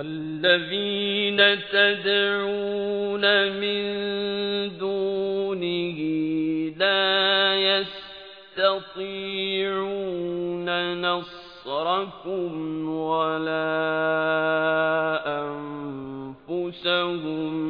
الذين تدعون من دونه لا يستطيعون نصركم ولا أنفسهم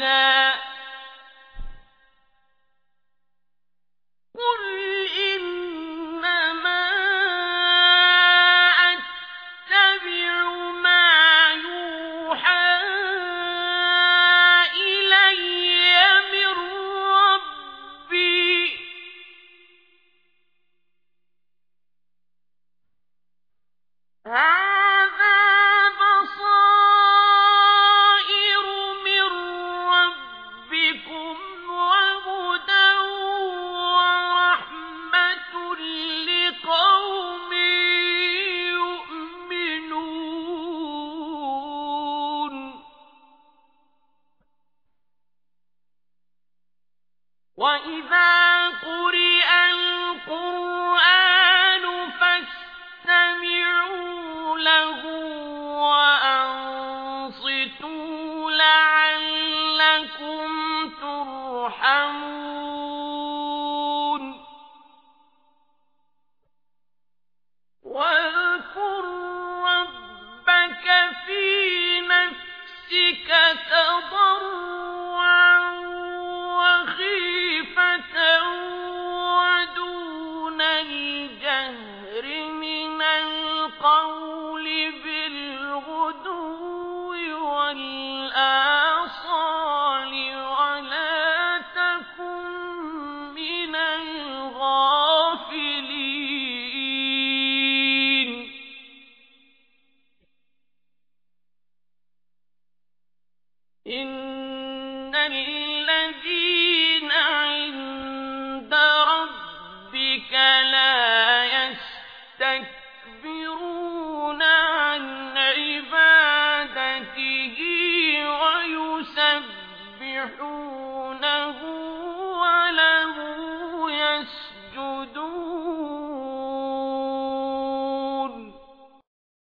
اجتبيتها وإذا قرئ القرآن فاستمعوا له وأنصتوا لعلكم ترحمون واذكر ربك في نفسك تضرعا إن الذين عند ربك لا يستكبرون عن عبادته ويسبحونه